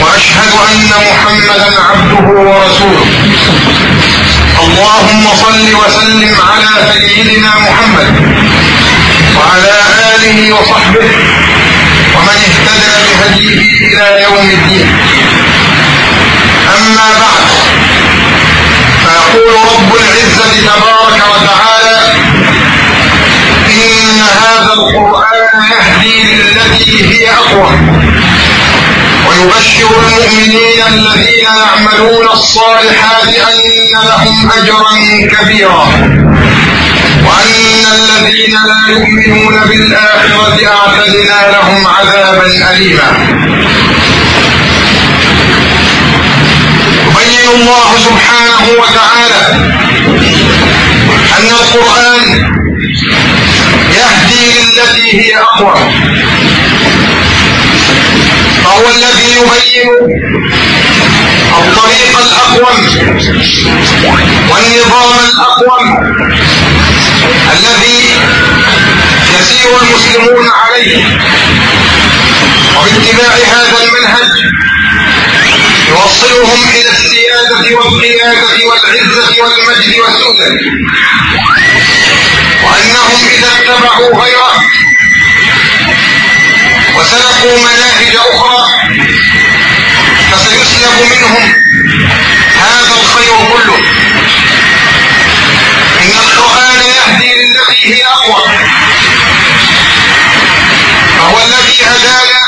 وأشهد أن محمدا عبده ورسوله. اللهم صل وسلم على سيدنا محمد وعلى آله وصحبه ومن اهتدى بهديه إلى يوم الدين. أما بعد فيقول رب العزة تبارك وتعالى إن هذا القرآن يهدي للتي هي اقوم ويبشر المؤمنين الذين يعملون الصالحات أن لهم أجرا كبيرا. وأن الذين لا يؤمنون بالآخرة أعتدنا لهم عذابا أليما. يبين الله سبحانه وتعالى أن القرآن يهدي للتي هي أقوى. فهو الذي يبين الطريق الأقوم والنظام الأقوم الذي يسير المسلمون عليه. وباتباع هذا المنهج يوصلهم إلى السيادة والقيادة والعزة والمجد والسدى وأنهم إذا اتبعوا غيره وسلكوا مناهج أخرى فسيسلب منهم هذا الخير كله. إن القرآن يهدي للتي هي أقوى. فهو الذي هدانا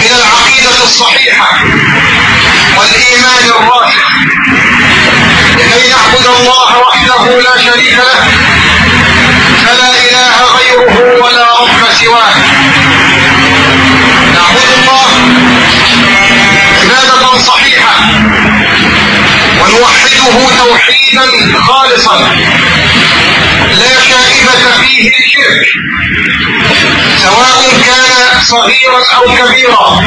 إلى العقيدة الصحيحة والإيمان الراسخ لكي نعبد الله وحده لا شريك له فلا إله غيره ولا رب سواه. نعبد الله. عبادة صحيحة. ونوحده توحيدا خالصا. لا شائبة فيه الشرك. سواء كان صغيرا أو كبيرا.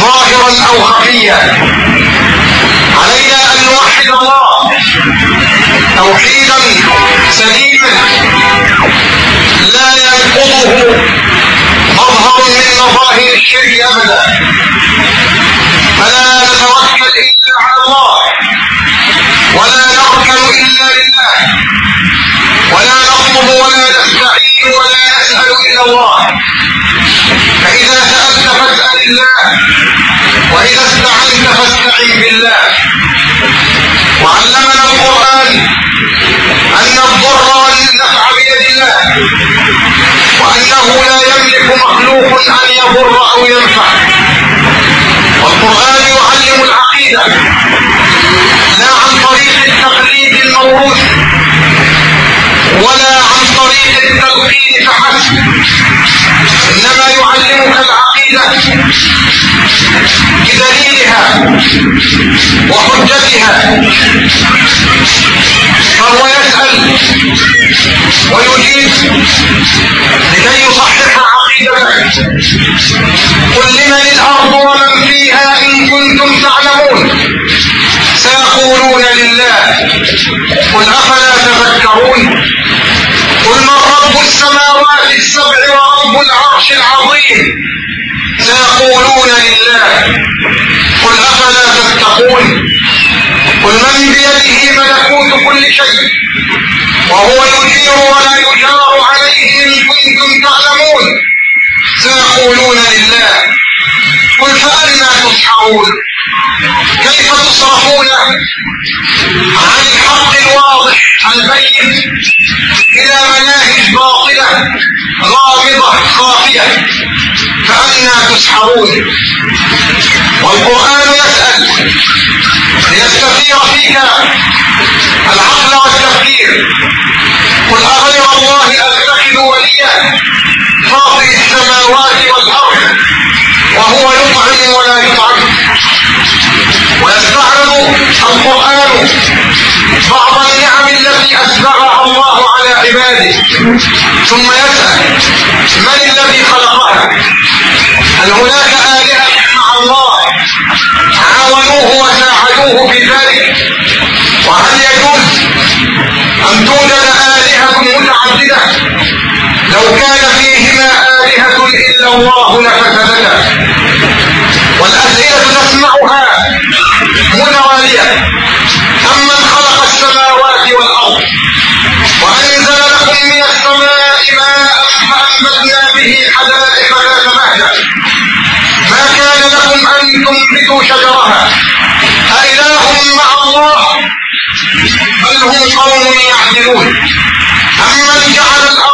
ظاهرا أو خفيا. علينا أن نوحد الله. توحيدا مظهر من مظاهر الشرك ابدا. فلا نتوكل إلا على الله. ولا نركن إلا لله. ولا نطلب ولا نستعين ولا نسأل إلا الله. فإذا سألت فاسأل الله. وإذا استعنت فاستعن بالله. وعلمنا القرآن. أن الضر والنفع بيد الله وأنه لا يملك مخلوق أن يضر أو ينفع. والقرآن يعلم العقيدة لا عن طريق التقليد الموروث ولا عن طريق التلقين فحسب. إنما يعلمك العقيدة بدليلها وحجتها. فهو يسأل ويجيب لكي يصحح عقيدتك قل لمن الأرض ومن فيها إن كنتم تعلمون؟ سيقولون لله. قل أفلا تذكرون؟ قل من رب السماوات السبع ورب العرش العظيم؟ سيقولون لله. قل أفلا تتقون؟ قل من بيده ملكوت كل شيء وهو يجير ولا يجار عليه إن كنتم تعلمون. سيقولون لله قل فأنا تسحرون؟ كيف تصرفون عن الحق الواضح؟ البين إلى مناهج باطلة غامضة خافية فأنا تسحرون. والقرآن يسأل ليستثير فيك العقل والتفكير. قل أغير الله أتخذ وليا فاطر السماوات والأرض وهو يطعم ولا يطعم. ويستعرض القرآن. بعض النعم التي أسبغها الله على عباده. ثم يسأل من الذي خلقها؟ هل هناك آلهة مع الله؟ عاونوه وساعدوه في ذلك. وهل يجوز أن توجد آلهة متعددة؟ لو كان فيهما آلهة إلا الله لفسدتا. والأسئلة نسمعها متوالية أمن خلق السماوات والأرض وأنزل لكم من السماء ماء فأنبتنا به حدائق ذات بهجة ما كان لكم أن تنبتوا شجرها. أإله مع الله؟ بل هم قوم يعدلون. أمن جعل الأرض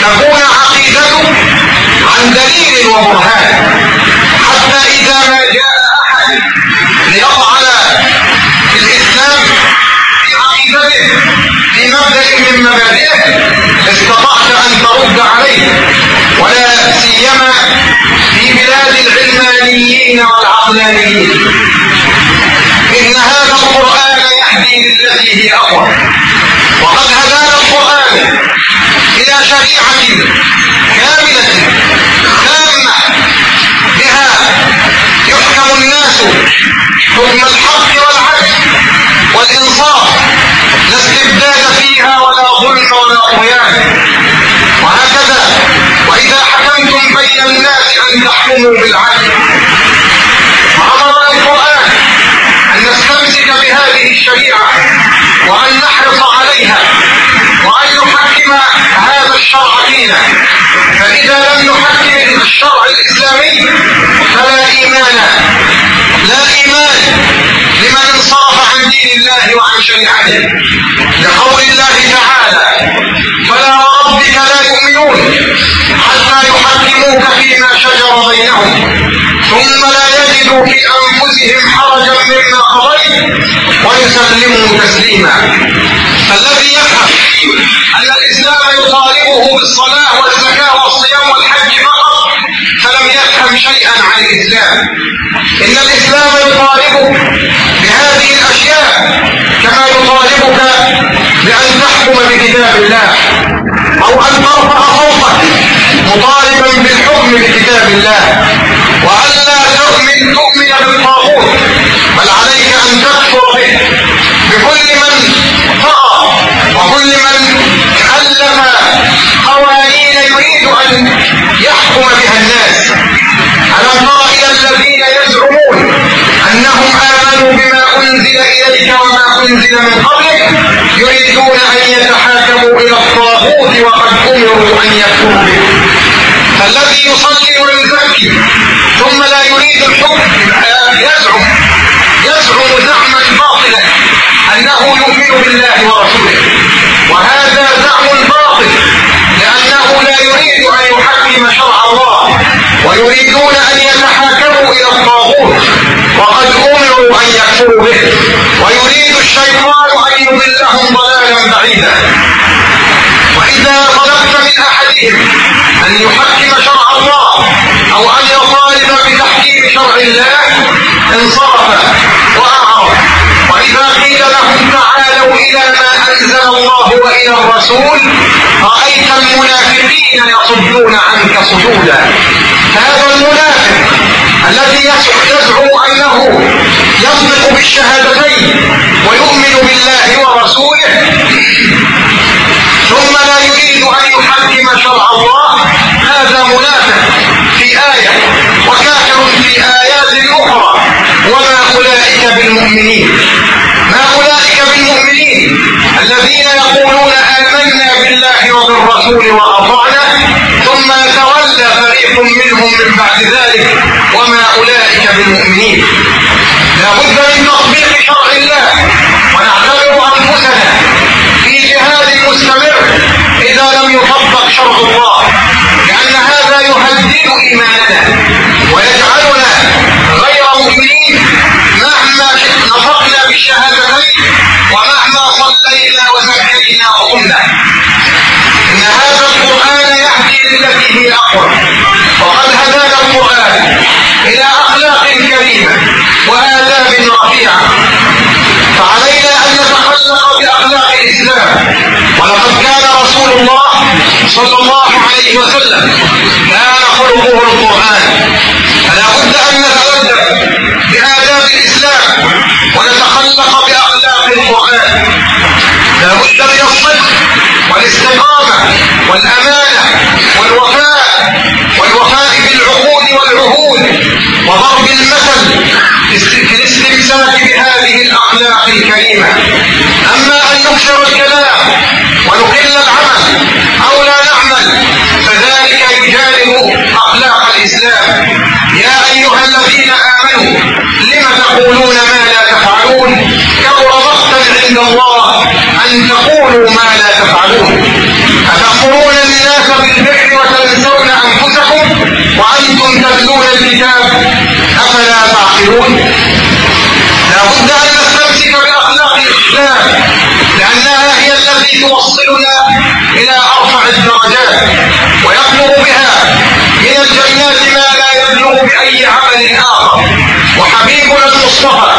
تكون عقيدتك عن دليل وبرهان. حتى إذا ما جاء أحد ليطعن الإسلام في عقيدته في مبدأ من مبادئه استطعت أن ترد عليه. ولا سيما في بلاد العلمانيين والعقلانيين. إن هذا القرآن يهدي للتي هي أقوى. وقد هدانا القرآن إلى شريعة كاملة تامة. بها يحكم الناس حكم الحق والعدل والإنصاف. لا استبداد فيها ولا ظلم ولا طغيان. وهكذا وإذا حكمتم بين الناس أن تحكموا بالعدل وأمر القرآن أن نستمسك بهذه الشريعة وأن نحرص عليها وأن نحكم هذا الشرع فينا فإذا لم نحكم الشرع الإسلامي فلا إيمان. لا إيمان لمن انصرف عن دين الله وعن شريعته. لقول الله تعالى فلا وربك لا يؤمنون حتى يحكموك فيما شجر بينهم ثم لا يجدوا في أنفسهم حرجا مما قضيت ويسلموا تسليما. يطالبه بالصلاة والزكاة والصيام والحج فقط فلم يفهم شيئا عن الإسلام. إن الإسلام يطالبك بهذه الأشياء كما يطالبك بأن تحكم بكتاب الله أو أن ترفع صوتك مطالبا بالحكم بكتاب الله. وألا تؤمن تؤمن بالطاغوت بل عليك أن تكفر به بكل من أنزل من قبلك يريدون أن يتحاكموا إلى الطاغوت وقد أمروا أن يكفروا به. فالذي يصلي ويزكي ثم لا يريد الحكم يزعم يزعم زعما باطلا أنه يؤمن بالله ورسوله. وهذا زعم باطل. لأنه لا يريد أن يحكم شرع الله ويريدون أن يتحاكموا إلى الطاغوت وقد أمروا أن يكفروا به ويريد الشيطان أن يضلهم ضلالا بعيدا. وإذا طلبت من أحدهم أن يحكم شرع الله أو أن يطالب بتحكيم شرع الله انصرف. الرسول رأيت المنافقين يصدون عنك صدودا هذا المنافق الذي يزعم أنه يصدق بالشهادتين ويؤمن بالله ورسوله ثم لا يريد أن يحكم شرع الله. هذا منافق في آية وكافر في آيات أخرى. وما أولئك بالمؤمنين. ما أولئك بالمؤمنين؟ الذين يقولون آمنا بالله وبالرسول وأطعنا ثم يتولى فريق منهم من بعد ذلك وما أولئك بالمؤمنين. لا بد من تطبيق شرع الله ونعتبر أنفسنا في جهاد مستمر. يطبق شرع الله. لأن هذا يهدد إيماننا ويجعلنا غير مؤمنين مهما نطقنا بالشهادتين ومهما صلينا وزكينا وقمنا. إن هذا القرآن يهدي للتي هي أقوى. وقد هدانا القرآن إلى أخلاق كريمة وآداب رفيعة. فعلينا أن نتخلق بأخلاق الإسلام. ولقد كان رسول الله والأمانة والوفاء والوفاء بالعقود والعهود وضرب المثل في الاستمساك بهذه الأخلاق الكريمة. أما أن نكثر الكلام ونقل العمل أو لا نعمل فذلك يجانب أخلاق الإسلام. يا أيها الذين آمنوا لم تقولون ما لا تفعلون؟ كبر مقتا عند الله أن تقولوا ما لا تفعلون. أتأمرون الناس بالبر وتنسون أنفسكم؟ وأنتم تتلون الكتاب أفلا تعقلون؟ لا بد أن نستمسك بأخلاق الإسلام لأنها التي توصلنا إلى أرفع الدرجات ويبلغ بها من الجنات ما لا يبلغ بأي عمل آخر. وحبيبنا المصطفى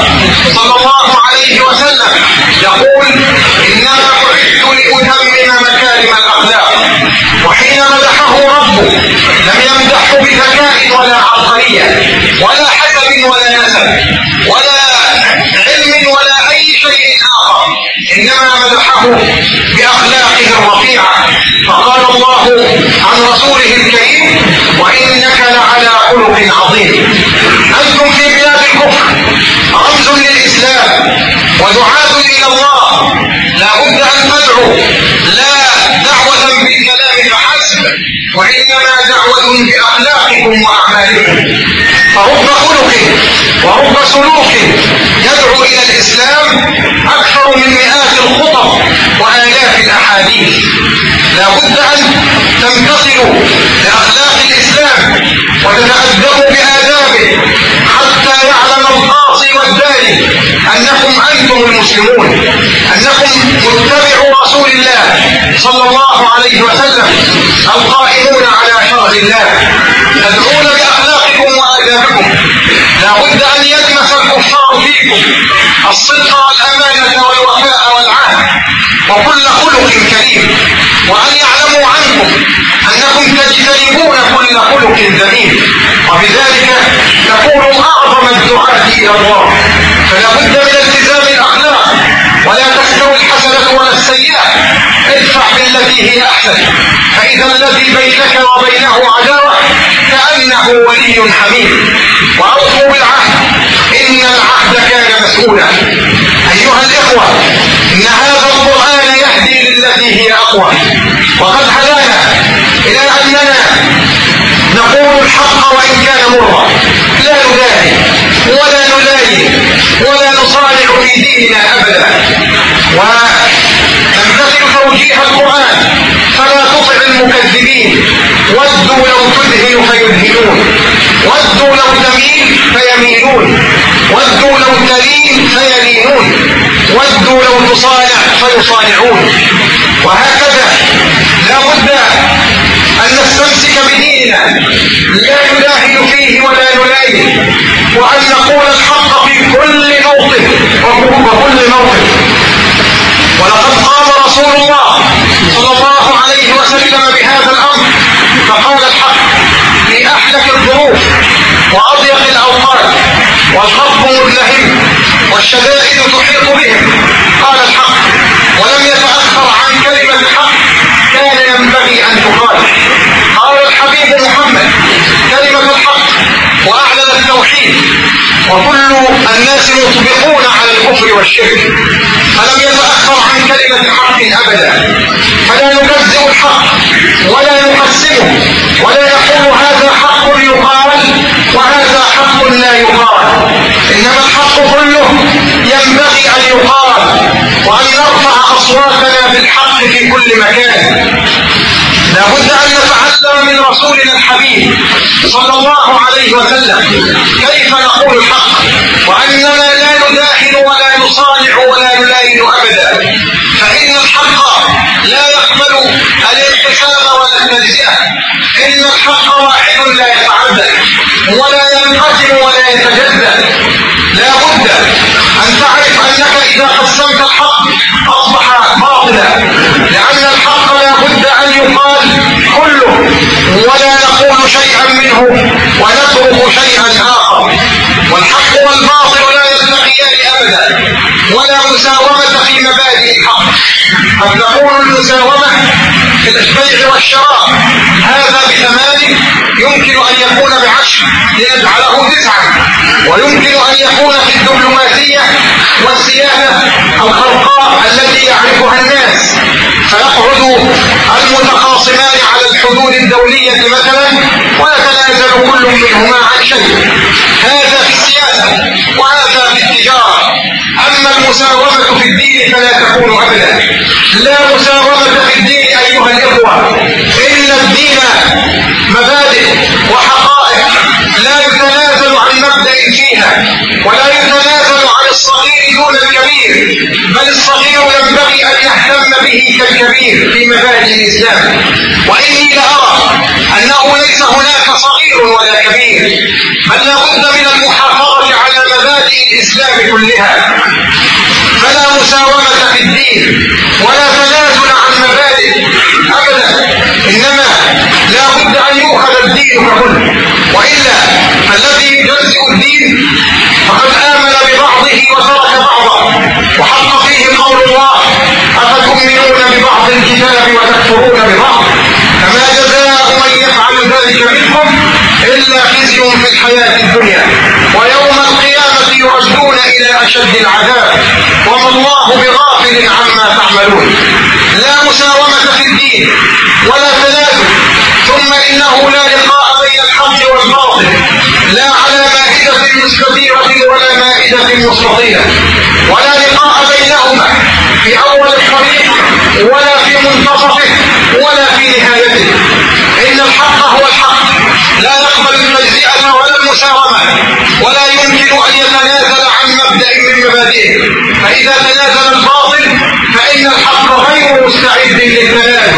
صلى الله عليه وسلم يقول إنما بعثت لأتمم مكارم الأخلاق وحين مدحه ربه لم يمدحه بذكاء ولا عبقرية ولا حسب ولا نسب ولا علم ولا أي شيء آخر. إنما مدحه بأخلاقه الرفيعة. فقال الله عن رسوله الكريم وإنك لعلى خلق عظيم. أنتم في بلاد الكفر رمز للإسلام ودعاة إلى الله لا بد أن تدعو لا دعوة بالكلام فحسب وإنما دعوة بأخلاقكم وأعمالكم. فرب خلق ورب سلوك يدعو إلى الإسلام أكثر من مئات الخطب وآلاف الأحاديث. لا بد أن تمتثلوا لأخلاق الإسلام وتتأدبوا بآدابه حتى يعلم القاصي والداري أنكم أنتم المسلمون. أنكم متبعوا رسول الله صلى الله عليه وسلم القائمون على شرع الله تدعون بأخلاقكم وآدابكم. لا بد أن يلمس الكفار فيكم الصدق والأمانة والوفاء والعهد وكل خلق كريم وأن يعلموا عنكم أنكم تجتنبون كل خلق ذميم. وبذلك تكونوا أعظم الدعاة إلى الله. فلا بد من التزام الأخلاق ولا تستوي الحسنة ولا السيئة. ادفع بالتي هي أحسن. فإذا الذي بينك وبينه عداوة كأنه ولي حميم. وأوفوا بالعهد. إن العهد كان مسؤولا. أيها الإخوة إن هذا القرآن يهدي للتي هي أقوى. وقد هدانا إلى أننا نقول الحق وإن كان مرا لا نبالي ولا نلالي ولا نصارع في ديننا أبدا. ونمتثل توجيه القرآن فلا تطع المكذبين. ودوا لو تدهن فيدهنون. ودوا لو تميل فيميلون. ودوا لو تلين فيلينون. ودوا لو تصانع فيصانعون. وهكذا لا بد أن نستمسك بديننا لا نلاهي فيه ولا نلاهي وأن نقول الحق في كل موطن وكل موطن ولقد قام رسول الله صلى الله عليه وسلم بهذا الأمر فقال الحق في أحلك الظروف وأضيق الأوقات والخطب ملهم والشدائد تحيط بهم. قال الحق ولم يتأخر عن كلمة الحق تقال قال الحبيب محمد كلمة الحق وأعلن التوحيد. وكل الناس مطبقون على الكفر والشرك. فلم يتأخر عن كلمة حق أبدا. فلا يكذب الحق ولا يقسمه ولا يقول هذا حق يقال وهذا حق لا يقال. إنما الحق كله ينبغي أن يقال وأن نرفع أصواتنا بالحق في كل مكان. لا بد أن نتعلم من رسولنا الحبيب صلى الله عليه وسلم كيف نقول الحق وأننا لا نداهن ولا نصانع ولا نلاين أبدا. فإن الحق لا يقبل الانقسام ولا التجزئة. إن الحق واحد لا يتعدد ولا ينقسم ولا يتجدد لا بد أن تعرف أنك إذا قسمت الحق أصبح باطلا لأن الحق لا بد أن يقال كله ولا نقول شيئا منه ونترك شيئا آخر. والحق والباطل لا يلتقيان أبدا ولا مساومة في مبادئ الحق. قد تكون المساومة في البيع والشراء هذا بثمان يمكن أن يكون بعشر ليجعله تسعا ويمكن أن يكون في الدبلوماسية والسياسة الخرقاء التي يعرفها الناس. فيقعد المتخاصمان على الحدود الدولية مثلا ويتنازل كل منهما عن شيء. هذا في السياسة وهذا في أما المساومة في الدين فلا تكون أبدا. لا مساومة في الدين أيها الإخوة. إن الدين مبادئ وحقائق لا يتنازل عن مبدأ فيها ولا يتنازل عن الصغير دون الكبير بل الصغير ينبغي أن يهتم به كالكبير في مبادئ الإسلام. وإني لأرى أنه ليس هناك صغير ولا كبير بل لابد من المحافظة على مبادئ الإسلام كلها. فلا مساومة في الدين ولا تنازل عن مبادئ أبدا إنما لا بد أن يؤخذ الدين ككل وإلا الذي يجزئ الدين فقد آمن ببعضه وترك بعضه. وحق فيه قول الله أفتؤمنون ببعض الكتاب وتكفرون ببعض؟ فما جزاء من يفعل ذلك منكم إلا خزي في الحياة الدنيا. ويوم القيامة يردون إلى أشد العذاب. وما الله بغافل عما تعملون. لا مساومة في الدين ولا تنازل. ثم إنه لا لقاء بين الحق والباطل. لا على مائدة مستديرة ولا مائدة مستطيلة ولا لقاء بينهما في أول الطريق ولا في منتصفه ولا في نهايته. إن الحق هو الحق. لا يقبل التجزئة ولا المساومة ولا يمكن أن يتنازل عن مبدأ من مبادئه. فإذا تنازل الباطل فإن الحق غير مستعد للتنازل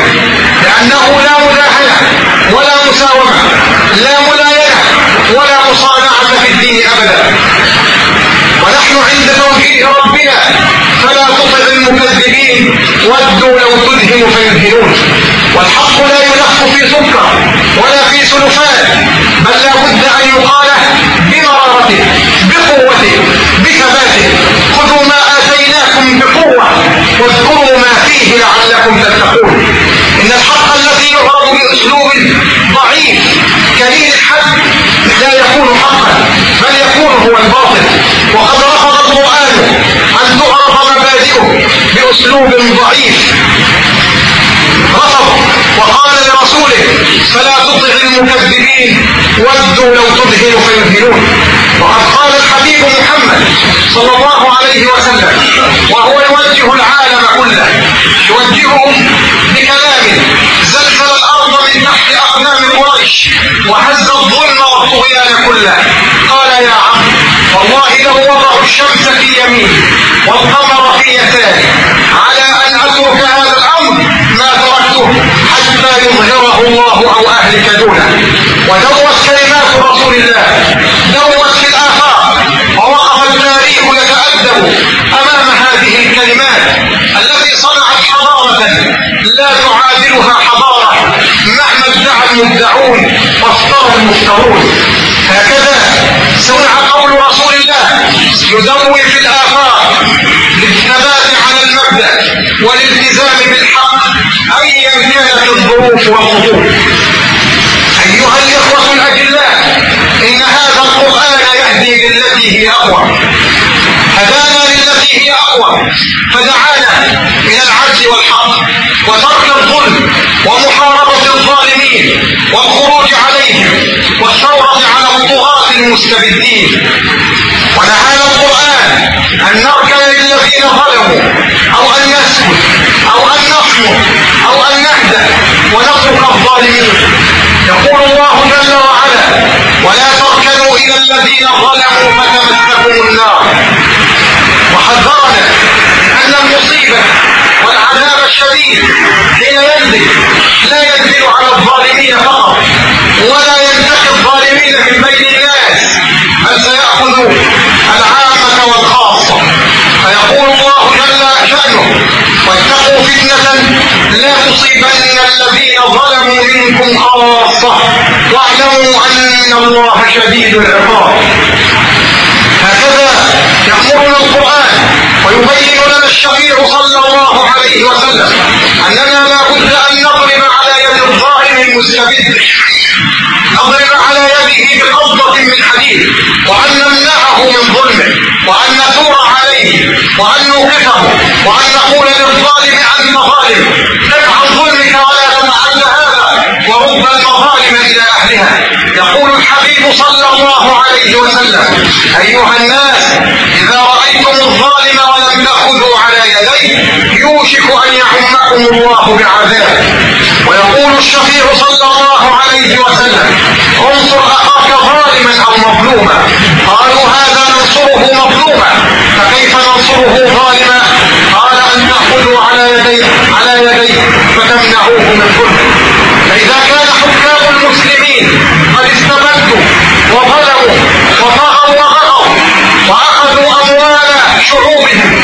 لأنه لا مداهنة ولا مساومة لا ملاينة ولا مصانعة في الدين أبدا. ونحن عند توحيد ربنا. فلا تطع المكذبين. ودوا لو تدهن فيدهنون. والحق لا يلف في سكر ولا في سلفان بل لا بد أن يقال بمرارته بقوته بثباته خذوا ما آتيناكم بقوة. واذكروا ما فيه لعلكم تتقون. إن الحق الذي يعرض بأسلوب ضعيف كليل الحد لا يكون حقا بل يكون هو الباطل. وقد رفض القرآن أن تعرف مبادئه بأسلوب ضعيف. رفض وقال لرسوله فلا تطع المكذبين ودوا لو تدهن فيدهنون. وقد قال الحبيب محمد صلى الله عليه وسلم وهو يوجه العالم كله يوجههم بكلام زلزل الأرض من تحت اقدام قريش وهز الظلم والطغيان كله. قال يا عبد والله الشمس في يميني والقمر في يساري على أن أترك هذا الأمر ما تركته حتى يظهره الله أو أهلك دونه. ودوت كلمات رسول الله. دوت في الافاق ووقف التاريخ يتادب أمام هذه الكلمات التي صنعت حضارة لا تعادلها حضارة مهما ادعى المدعون وافترى المفترون هكذا سمع قول رسول الله يدوي في الآفاق للثبات على المبدأ والالتزام بالحق. إن كانت الظروف والظروف أيها الإخوة الأجلاء إن هذا القرآن يهدي للتي هي أقوى. هدانا للتي هي أقوى. فدعانا من العجز والحق وترك الظلم ومحاربة الظالمين والخروج عليهم والثورة على الطغاة المستبدين. ونهانا القرآن أن نركن للذين ظلموا أو أن نسكت أو أن نصمت أو أن نهدى ونترك الظالمين. يقول الله جل وعلا ولا تركنوا إلى الذين ظلموا فتمسكوا النار. وحذرنا أن المصيبة والعذاب الشديد حين ينزل لا ينزل على الظالمين فقط ولا ينتقي الظالمين من بين الناس. بل سيأخذ العامة والخاصة. فيقول الله جل شأنه واتقوا فتنة لا تصيبن الذين منكم خاصة. واعلموا أن الله شديد العقاب. هكذا يأمرنا القرآن ويبين لنا الشفيع صلى الله عليه وسلم أننا لا بد أن نضرب على يد الظالم المستبد. نضرب على يده بقبضة من حديد. وأن نمنعه من ظلمه وأن نثور عليه. وأن نوقفه. وأن نقول للظالم أنت ظالم ارفع ظلمك ولا تفعل ورد المظالم إلى أهلها. يقول الحبيب صلى الله عليه وسلم أيها الناس إذا رأيتم الظالم ولم تأخذوا على يديه يوشك أن يعمكم الله بعذاب. ويقول الشفيع صلى الله عليه وسلم انصر أخاك ظالما أو مظلوما. قالوا هذا ننصره مظلوما. فكيف ننصره ظالما؟ قال أن تأخذوا على يديه على يديه فتمنعوه من ظلمه فإذا كان حكام المسلمين قد استبدوا وظلموا وطغوا وغروا وأخذوا أموال شعوبهم.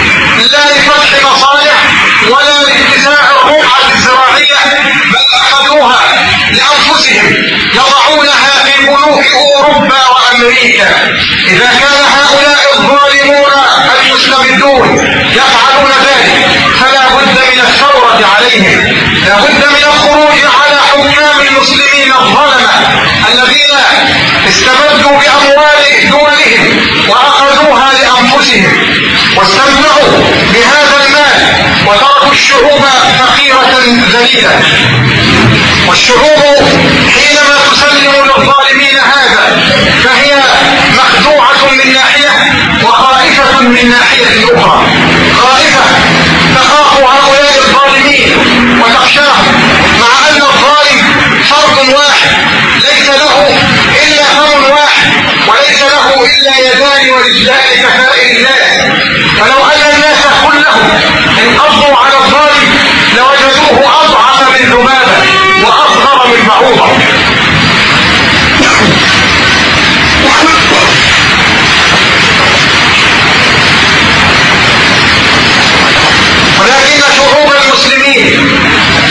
وأمريكا إذا كان هؤلاء الظالمون المستبدون يفعلون ذلك فلا بد من الثورة عليهم. لا بد من الخروج على حكام المسلمين الظلمة الذين استبدوا بأموال دولهم وأخذوها لأنفسهم واستمتعوا بهذا المال وتركوا الشعوب فقيرة ذليلة. والشعوب حينما تسلم للظالمين هذا فهي مخدوعة من ناحية وخائفة من ناحية أخرى. خائفة تخاف هؤلاء الظالمين وتخشاهم مع أن الظالم فرد واحد ليس له إلا فم واحد وليس له إلا يدان ورجلان كسائر الناس فلو أن الناس كلهم انقضوا على الظالم لوجدوه أضعف من ذبابة وأصغر من بعوضة.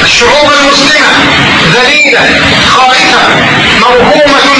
الشعوب المسلمة ذليلة خائفة موهومة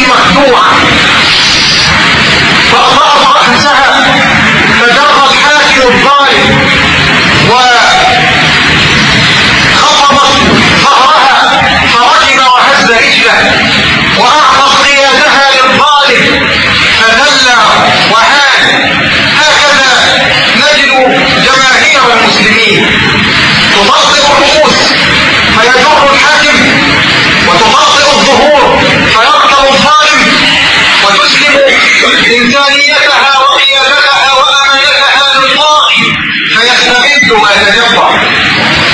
فيستبد ويتجبر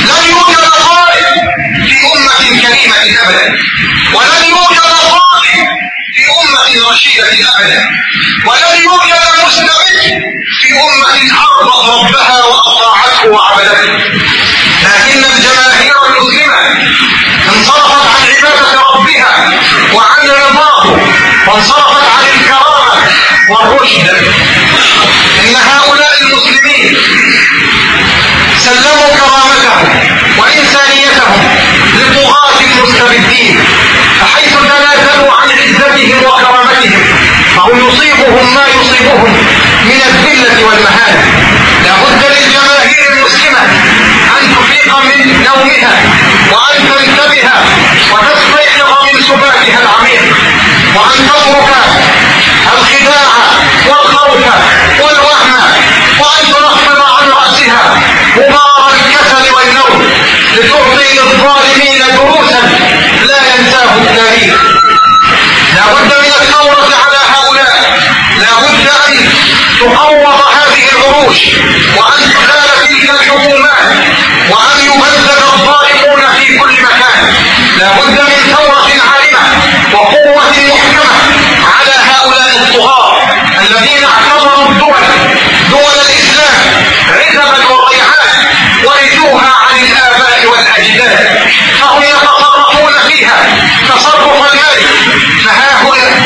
لن يوجد ظالم في أمة كريمة أبدا ولن يوجد ظالم في أمة رشيدة أبدا ولن يوجد مستبد في أمة عرضت ربها وأطاعته وعبدته لكن الجماهير المسلمة انصرفت عن عبادة ربها وعن رضاه وانصرفت عن الكرامة والرشد. إن هؤلاء المسلمين سلموا كرامتهم وإنسانيتهم لطغاة المستبدين فحيث تنازلوا عن عزتهم وكرامتهم فهم يصيبهم ما يصيبهم من الذلة والمهانة. لا بد للجماهير المسلمة أن وأن تزال تلك الحكومات وأن في كل مكان. من ثورة وقوة محكمة على هؤلاء الذين اعتبروا الدول دول الإسلام ورثوها عن الآباء والأجداد. فهم يتصرفون فيها.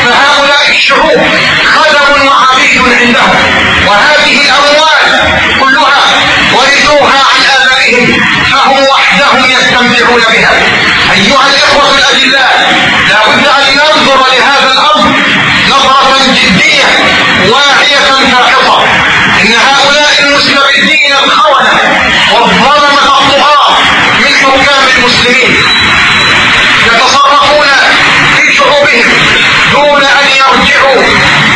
فهؤلاء الشعوب خدم وعبيد عندهم. وهذه الأموال كلها ورثوها عن آبائهم فهم وحدهم يستمتعون بها. أيها الإخوة الأجلاء لا بد أن ننظر لهذا الأمر نظرة جدية واعية فاحصة إن هؤلاء المستبدين الخونة والظلمة الطغاة من حكام المسلمين يتصرفون في شعوبهم دون أن يرجعوا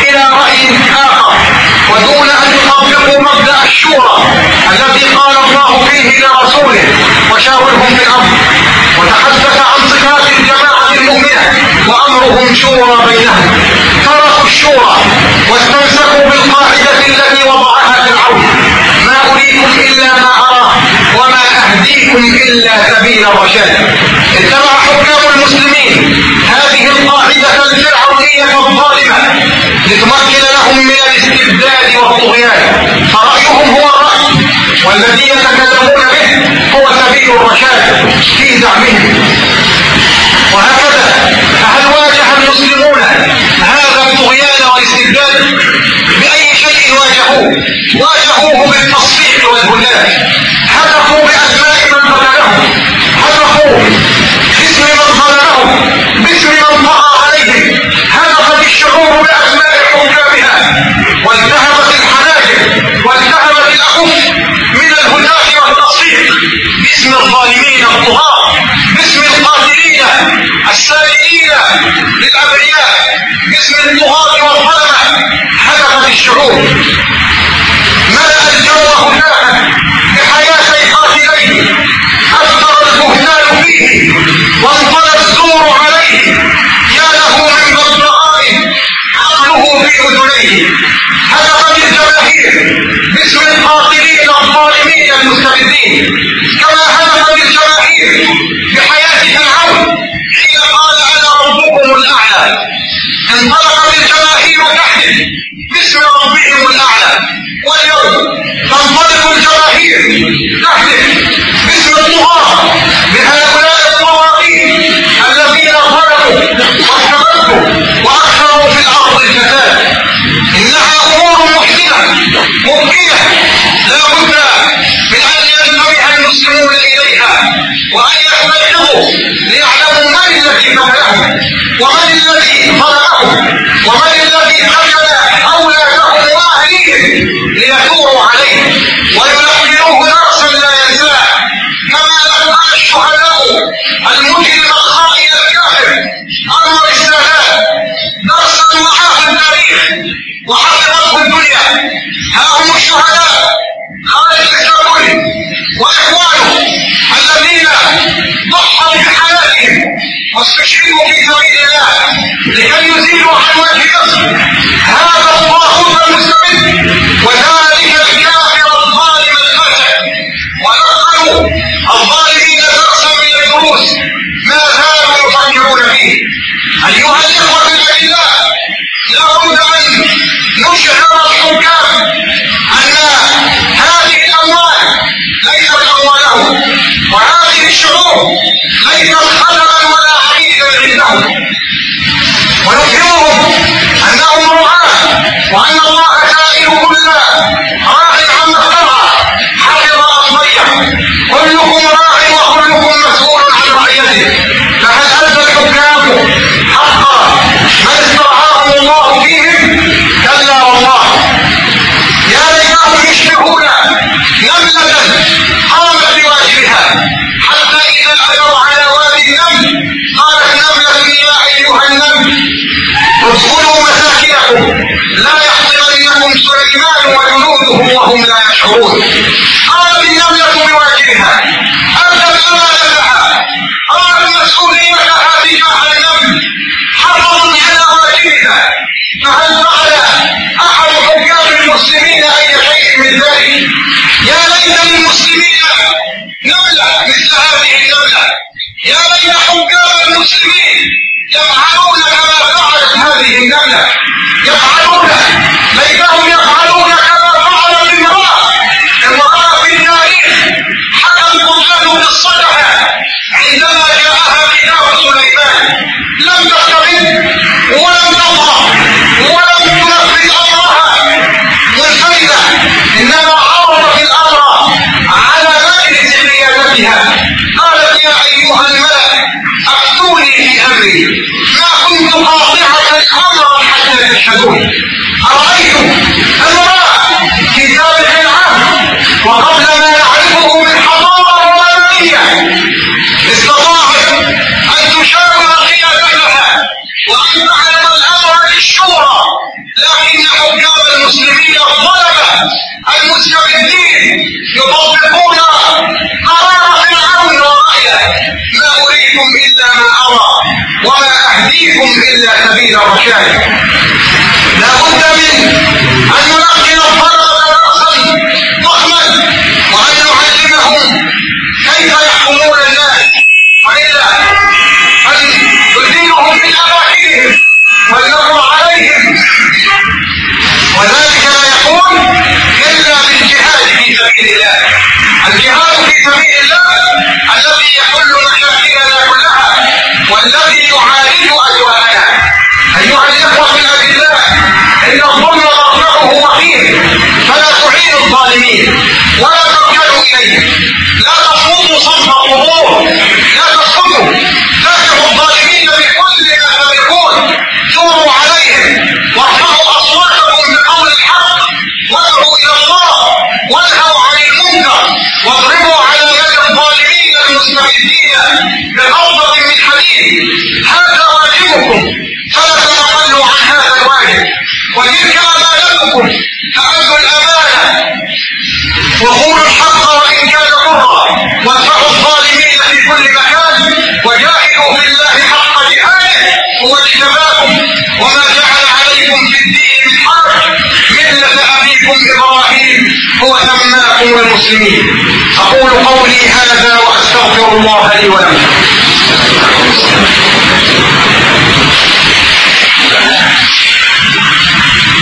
إلى رأي شورى بينهم تركوا الشورى واستمسكوا بالقاعدة التي وضعها فرعون ما أريكم إلا ما أراه وما أهديكم إلا سبيل الرشاد اتبع حكام المسلمين. هذه القاعدة الفرعونية الظالمة. لتمكن لهم من الاستبداد والطغيان. فرأيهم هو الرأي. والذي يتكلمون به هو سبيل الرشاد. في زعمهم. وهكذا. فهل واجه المسلمون. هذا الطغيان والاستبداد بأي شيء واجهوه. واجهوه بالتصفيق والهداء هدفوا بأسماء من قتلهم هدفوا باسم من ظلمهم باسم من طغى عليهم. هدفت الشعوب بأسماء حكامها والتهمت الحناجر. من الهداة والتصفيق باسم الظالمين الطغاة باسم القاتلين السائلين للأبرياء باسم الطغاة والظلمة هدفت الشعوب. ملأ الجو قاتلين أثر البهتان فيه. يفعلون كما فعلت هذه النملة يفعلون ليتهم يفعلون سبيل الرشاد لا بد من أن نلقن الطلبه راسا ضخما وأن نعلمهم كيف يحكمون الناس ان يزيلهم من أماكنهم ويمر عليهم. وذلك لا يكون إلا بالجهاد في سبيل الله. الجهاد في سبيل الله الذي يحل مشاكلنا كلها والذي ان الظلم مرجعه وخيم فلا تعينوا الظالمين ولا تركنوا إليهم لا تصمتوا صف القبور لا تسكتوا دافعوا الظالمين بكل ما تملكون ثوروا عليهم وارفعوا اصواتكم بقول الحق وادعوا إلى الله وانهوا عن المنكر واضربوا على يد الظالمين المستبدين بقبضه من حديد. هذا واجبكم فلا تتخلوا عن هذا الواجب وتلك أمانتكم فادوا الأمانة. وقولوا الحق وإن كان كفرا وادفعوا الظالمين في كل مكان وجاهدوا في الله حق جهاده. هو اجتباكم وما جعل عليكم في الدين من حرج. ملة أبيكم إبراهيم. هو سماكم المسلمين. أقول قولي هذا وأستغفر الله لي ولكم الحمد لله والصلاة والسلام على رسول الله أما بعد فيا عباد الله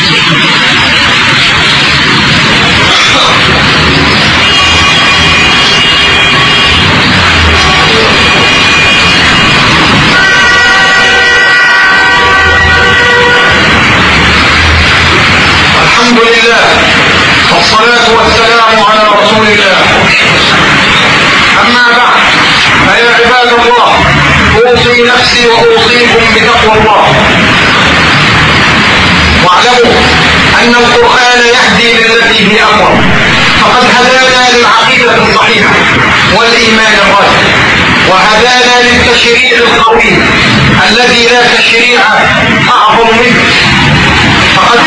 أوصي نفسي وأوصيكم بتقوى الله. أن القرآن يهدي للتي هي أقوى فقد هدانا للعقيدة الصحيحة والإيمان الراسخ وهدانا للتشريع القوي الذي لا تشريع أعظم منه. فقد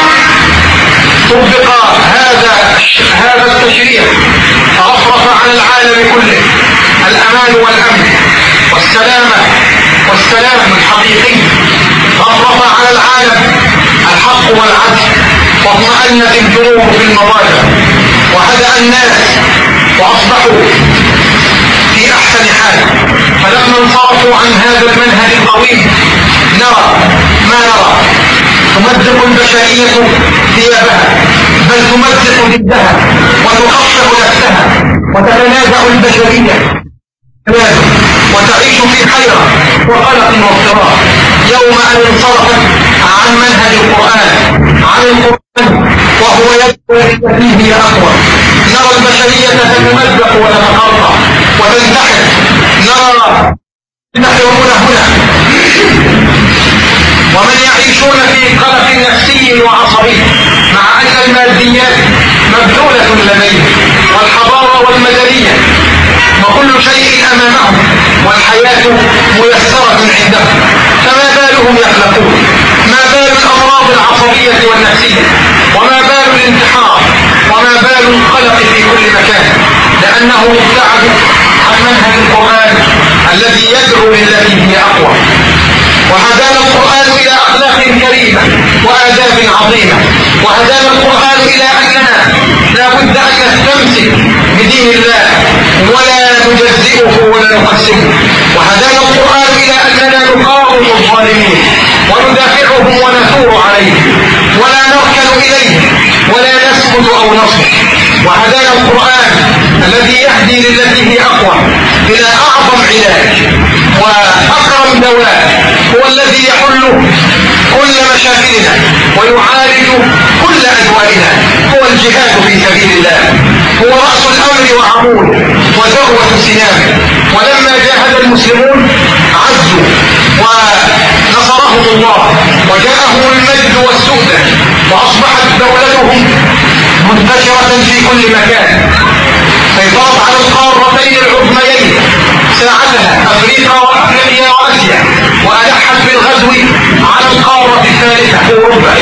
طبق هذا هذا التشريع فرفرف عن العالم كله الأمان والأمن والسلامة والسلام الحقيقي. رفرف على العالم الحق والعدل واطمأنت الجنوب في المضاجع. وهدأ الناس وأصبحوا في أحسن حال. فلما انصرفوا عن هذا المنهج القويم نرى ما نرى. تمزق البشرية ثيابها بل تمزق جدها وتقطع نفسها وتتنازع البشرية. وتعيش في حيرة وقلق واضطراب يوم أن انصرفت عن منهج القرآن عن القرآن وهو يدعو هي أقوى نرى البشرية تتمزق وتتقطع وتنتحر. نرى ينتحرون هنا. ومن يعيشون في قلق نفسي وعصبي مع أن الماديات مبذولة لديهم والحضارة والمدنية وكل شيء أمامهم والحياة ميسرة عندهم فما بالهم يخلقون ما بال الأمراض العصبية والنفسية؟ وما بال الانتحار؟ وما بال القلق في كل مكان؟ لأنه ابتعد عن منهج القرآن الذي يدعو للتي هي أقوى. وهدانا القرآن إلى أخلاق كريمة وآداب عظيمة. وهدانا القرآن إلى أننا لا بد أن نستمسك بدين الله ولا نجزئه ولا نقسمه وهدانا القرآن إلى أننا نقاوم الظالمين وندافعهم ونثور عليهم ولا نركن إليه ولا نسكت أو نصبر وهدانا القرآن الذي يهدي للتي هي أقوى إلى أعظم علاج وأكرم دواء هو الذي يحل كل مشاكلنا ويعالج كل أدوائنا هو الجهاد في سبيل الله. هو رأس الأمر وعمود وذروة سنامه ولما جاهد المسلمون عزوا ونصرهم الله وجاءهم المجد والسؤدة وأصبحت دولتهم منتشرة في كل مكان. سيطرت على القارتين العظميين. ساعتها أفريقيا وأفريقيا وآسيا. وألحت بالغزو على القارة الثالثة. أوروبا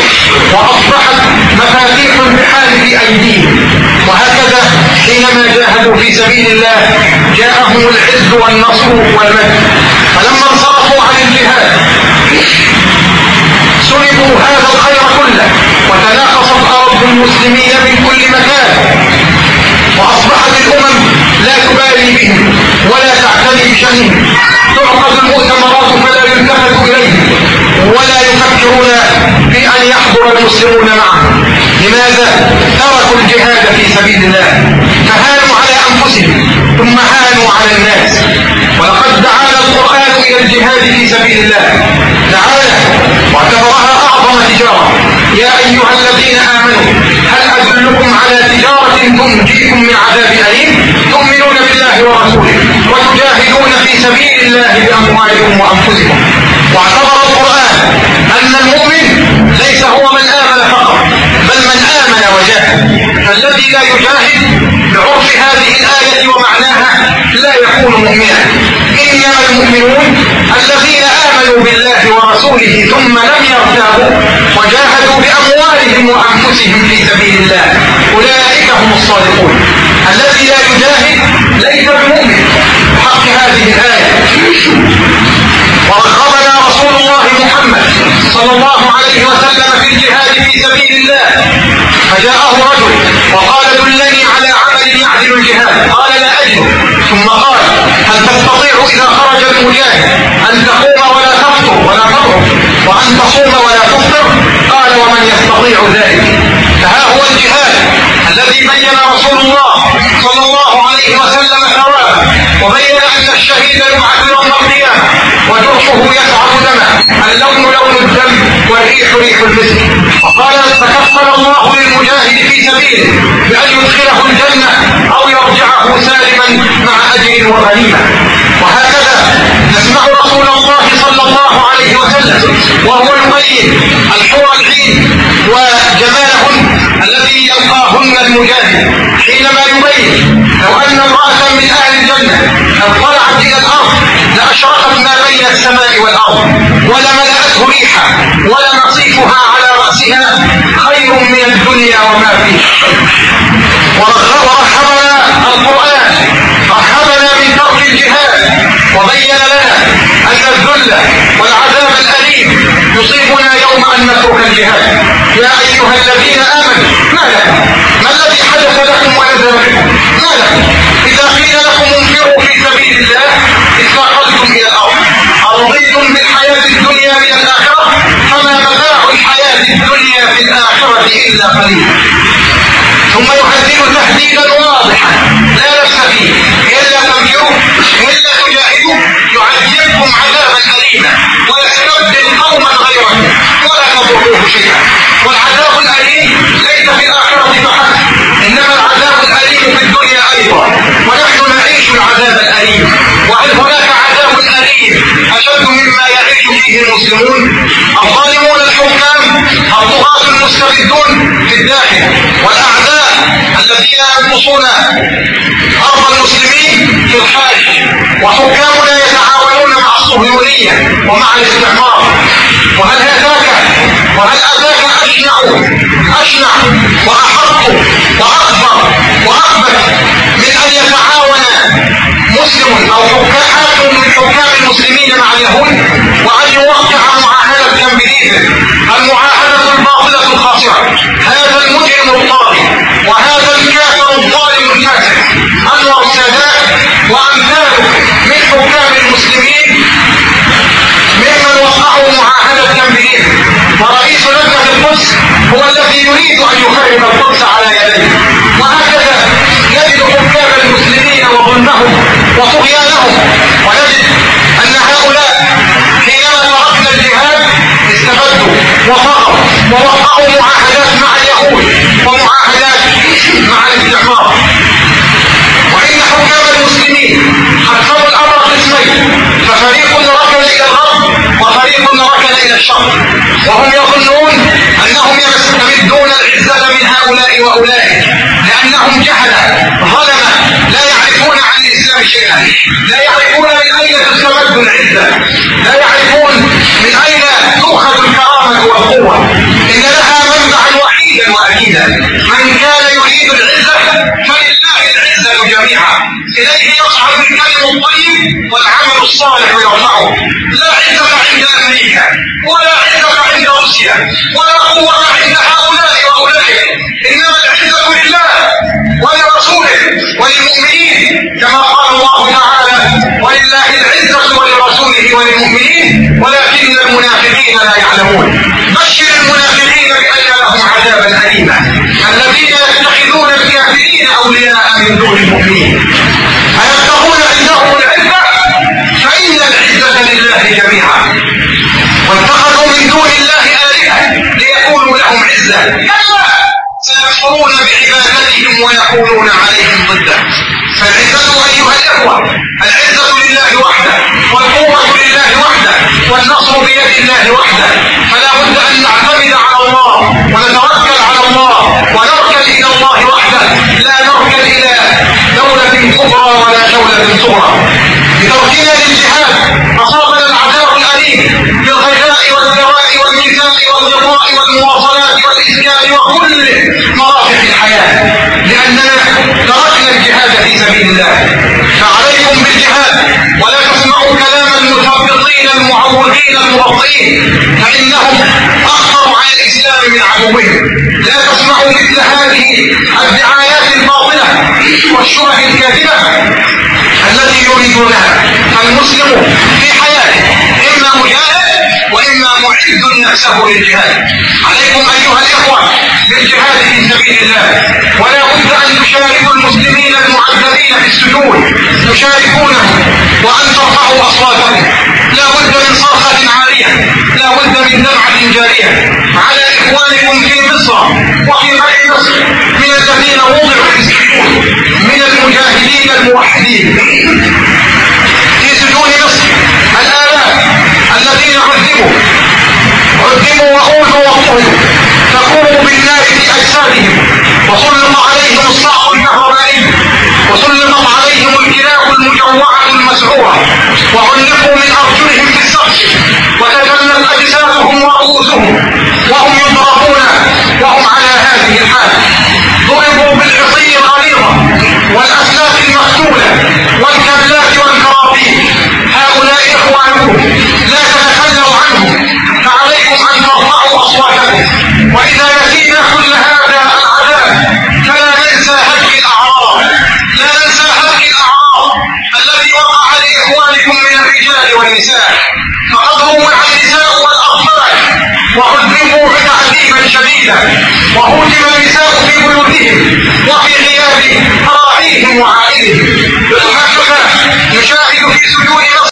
وأصبحت مفاتيح البحار في أيديهم. وهكذا حينما جاهدوا في سبيل الله جاءهم العز والنصر والمجد. فلما انصرفوا عن الجهاد سلبوا هذا الخير كله وتناقصت أرض المسلمين من كل مكان. وأصبحت الأمم لا تبالي بهم ولا تعتني بشأنهم. تعقد المؤتمرات فلا يلتفت إليهم ولا يفكرون في أن يحضر المسلمون معهم. لماذا؟ تركوا الجهاد في سبيل الله. فهانوا على أنفسهم ثم هانوا على الناس. ولقد دعانا القرآن إلى الجهاد في سبيل الله. تعالى واعتبرها أعظم تجارة. يا أيها الذين آمنوا هل أدلكم على تجارة تنجيكم من عذاب أليم تؤمنون بالله ورسوله وتجاهدون في سبيل الله بأموالكم وأنفسكم واعتبر القرآن أن المؤمن ليس هو من آمن فقط بل من آمن وجاهد. فالذي لا يجاهد بعرف هذه الآية ومعناها لا يكون مؤمنا. إنما المؤمنون الذين آمنوا بالله ورسوله ثم لم يرتابوا وجاهدوا بأموالهم وأنفسهم في سبيل الله. أولئك هم الصادقون. الذي لا يجاهد ليس بمؤمن. حق هذه الآية. ورغبنا صلى الله عليه وسلم في الجهاد في سبيل الله. فجاءه رجل وقال دلني على عمل يعدل الجهاد. قال لا أجد. ثم قال هل تستطيع إذا خرج المجاهد أن تقوم ولا تفطر ولا تضرب؟ وأن تصوم ولا تفطر؟ قال ومن يستطيع ذلك؟ فها هو الجهاد الذي بين رسول الله صلى الله عليه وسلم ثوابه وبين أن الشهيد يبعث يوم وجرحه يسعر دمه اللون لون الدم والريح ريح المسك. وقال تكفل الله للمجاهد في سبيله بأن يدخله الجنة أو يرجعه سالما مع أجر وغنيمة. وهكذا نسمع رسول الله صلى الله عليه وسلم وهو يبين الحور العين وجمالهن الذي يلقاهن المجاهد حينما يبين لو أن امرأة من أهل الجنة اطلعت إلى الأرض لأشرقت ما بين السماء والأرض ولملأته ريحا ولنصيفها على رأسها خير من الدنيا وما فيها. ورحمنا القرآن رحمنا من ترك الجهاد وبين لنا أن الذل والعذاب يصيبنا يوم أن نترك الجهاد. يا أيها الذين آمنوا ما لكم؟ ما الذي حدث لكم ونزل بكم ما لكم؟ إذا قيل لكم انفروا في سبيل الله اثاقلتم إلى الأرض. أرضيتم بالحياة الدنيا من الآخرة؟ فما متاع الحياة الدنيا في الآخرة إلا قليل. ثم يهدد تهديدا واضحا. لا نفس فيه إلا تنفروا إلا تجاهدوا. يعذبكم عذابا أليما. ويستبدل قوما غيركم ولا تضروه شيئا والعذاب الأليم ليس في الآخرة فحسب إنما العذاب الأليم في الدنيا أيضا ونحن العذاب الأليم وهل هناك عذاب أليم؟ أشد مما يعيش فيه المسلمون؟ الظالمون الحكام؟ الطغاة المستبدون في الداخل والأعداء الذين ينقصون أرض المسلمين في الخارج. وحكامنا يتعاونون مع الصهيونيه ومع الاستعمار. وهل هداك وهل اتاك اشنع اشنع وأحق وأكبر وأكبر من أن يتعاون مسلم أو حكام من حكام المسلمين مع اليهود وأن يوقع معاهدة كامب ديفيد المعاهدة الباطلة الخاسره هذا المجرم الطاغي وهذا الكافر الظالم الفاسد. انور السادات وأمثاله من حكام المسلمين ممن وقعوا معاهدة كامب ديفيد ورئيس لجنة القدس هو الذي يريد أن يخرب القدس على يديه. وهكذا نجد حكام وظلمهم وطغيانهم ونجد أن هؤلاء حينما تركنا الجهاد استبدوا وفقوا ووقعوا معاهدات مع اليهود ومعاهدات مع الاستعمار وإن حكام المسلمين حكموا الأمر قسمين ففريق ركن إلى الغرب وفريق ركن إلى الشرق. وهم يظنون أنهم يستمدون العزه من هؤلاء وأولئك لأنهم جهلة ظلمة لا يعرفون عن الإسلام شيئا لا يعرفون من أين تستمد العزة لا يعرفون من أين تؤخذ الكرامة والقوة. إن لها منبعا وحيدا واكيدا من كان يريد العزة فلله العزة جميعا. إليه يصعد الكلم الطيب والعمل الصالح يرفعه. لا عزه عند أمريكا ولا عزه عند روسيا ولا قوة عند هؤلاء واولئك إنما العزة لله ولرسوله وللمؤمنين كما قال الله تعالى ولله العزة ولرسوله وللمؤمنين ولكن المنافقين لا يعلمون. بشر المنافقين بأن لهم عذابا اليما. الذين يتخذون الكافرين أولياء من دون المؤمنين ايبتغون عندهم العزة؟ فإن العزة لله جميعا. واتخذوا من دون الله آلهة ليكونوا لهم عزة. كلا! سيكفرون بعبادتهم ويكونون عليهم ضده فالعزة أيها الإخوة العزة لله وحده والقوة لله وحده والنصر بيد الله وحده. فلا بد أن نعتمد على الله ونتوكل على الله. ونركن إلى الله وحده. لا نركن إلى دولة كبرى ولا دولة صغرى بتركنا للجهاد أصابنا العذاب الأليم بالغذاء والدواء والميزان والغطاء والمواصلات والإسكان وكل مرافق الحياة. لأننا تركنا الجهاد في سبيل الله. فعليكم بالجهاد. ولا تسمعوا كلام المثبطين المعوقين المبطئين فإنهم أخطروا على الإسلام من عدوهم. لا تسمعوا مثل هذه الدعايات الباطلة والشبه الكاذبة التي يريدونها فالمسلم في حياته. إما مجاهد وإما معد نفسه للجهاد. عليكم أيها الإخوة بالجهاد في سبيل الله. ولا بد أن تشاركوا المسلمين المعذبين في السجون. تشاركونهم وأن ترفعوا أصواتهم. لا بد من صرخة لا بد من دمعة جارية على إخوانكم في مصر وفي غير مصر من الذين وضعوا في السجون من المجاهدين الموحدين. في سجون مصر الآلاف الذين عذبوا عذبوا وأوذوا واضطهدوا تقوم بالنار في أجسادهم وسلط عليهم الكهربائي وسلطت عليهم الكلاب المجوعة المسعورة وعلقوا من أرجلهم في السقف وتجلت أجسادهم ورؤوسهم وهم يضربون وهم على هذه الحال. ضربوا بالعصي الغليظة والأسلاك المقتولة والكبلات والكرابين هؤلاء إخوانكم لا تتخلوا عنهم فعليكم أن ترفعوا أصواتكم. وإذا نسينا والنساء فقد روع النساء والأطفال وعذبوا تعذيبا شديدا. وهدم النساء في بيوتهم. وفي غياب أراضيهم وعائلهم. بالحقيقة نشاهد في سجون